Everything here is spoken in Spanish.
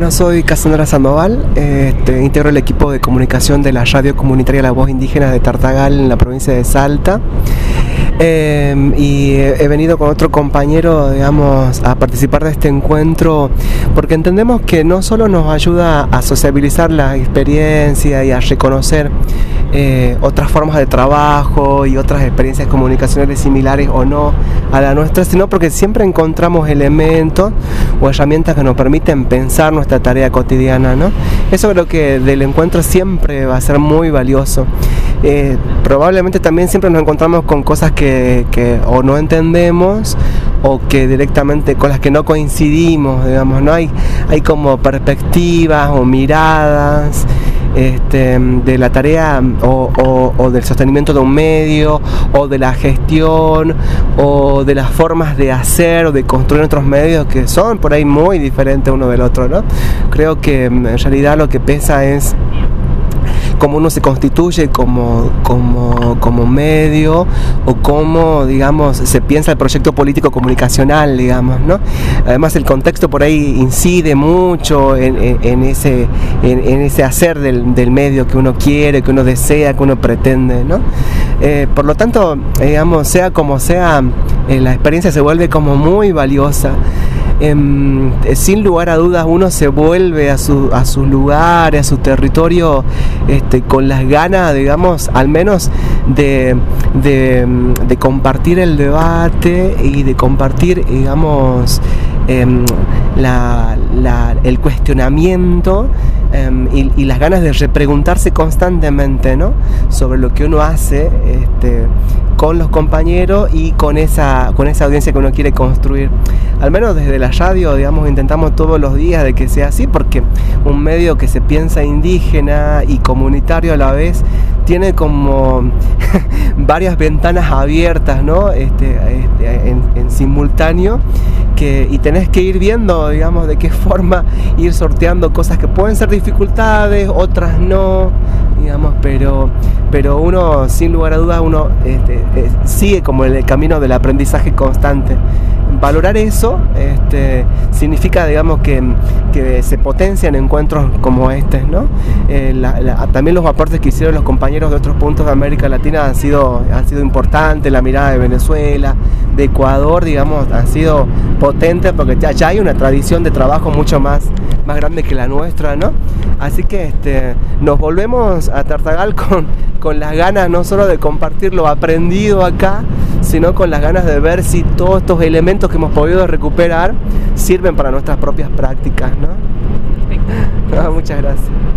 Bueno, soy Cassandra Sandoval, este, integro el equipo de comunicación de la radio comunitaria La Voz Indígena de Tartagal en la provincia de Salta. Em, y he venido con otro compañero, digamos, a participar de este encuentro porque entendemos que no solo nos ayuda a sociabilizar la experiencia y a reconocer eh, otras formas de trabajo y otras experiencias comunicacionales similares o no a la nuestra, sino porque siempre encontramos elementos o herramientas que nos permiten pensar nuestra tarea cotidiana. ¿no? Eso creo que del encuentro siempre va a ser muy valioso. Eh, probablemente también siempre nos encontramos con cosas que, que o no entendemos o que directamente con las que no coincidimos, digamos, ¿no? Hay, hay como perspectivas o miradas este, de la tarea o, del sostenimiento de un medio o de la gestión o de las formas de hacer o de construir otros medios que son por ahí muy diferentes uno del otro, ¿no? Creo que en realidad lo que pesa es cómo uno se constituye como, como, como medio o cómo, digamos, se piensa el proyecto político comunicacional, digamos, ¿no? Además el contexto por ahí incide mucho en, ese, en, ese hacer del, medio que uno quiere, que uno desea, que uno pretende, ¿no? Eh, por lo tanto, digamos, sea como sea, eh, la experiencia se vuelve como muy valiosa. Em, sin lugar a dudas uno se vuelve a su, a su lugar, a su territorio, este, con las ganas, digamos, al menos de, de, compartir el debate y de compartir, digamos, em, el cuestionamiento em, y, las ganas de repreguntarse constantemente ¿no? sobre lo que uno hace este, con los compañeros y con esa, con esa audiencia que uno quiere construir al menos desde la radio, digamos, intentamos todos los días de que sea así, porque un medio que se piensa indígena y comunitario a la vez tiene como varias ventanas abiertas, ¿no? Este, este en, simultáneo. Que, y tenés que ir viendo, digamos, de qué forma ir sorteando cosas que pueden ser dificultades, otras no, digamos, pero, pero uno, sin lugar a dudas, uno este, eh, sigue como el camino del aprendizaje constante valorar eso este, significa, digamos, que, se potencian encuentros como este, ¿no? Eh, también los aportes que hicieron los compañeros de otros puntos de América Latina han sido, han sido importantes, la mirada de Venezuela, de Ecuador, digamos, han sido potentes porque ya, hay una tradición de trabajo mucho más, más grande que la nuestra, ¿no? Así que este, nos volvemos a Tartagal con, con las ganas no solo de compartir lo aprendido acá, sino con las ganas de ver si todos estos elementos que hemos podido recuperar sirven para nuestras propias prácticas. ¿no? muchas gracias.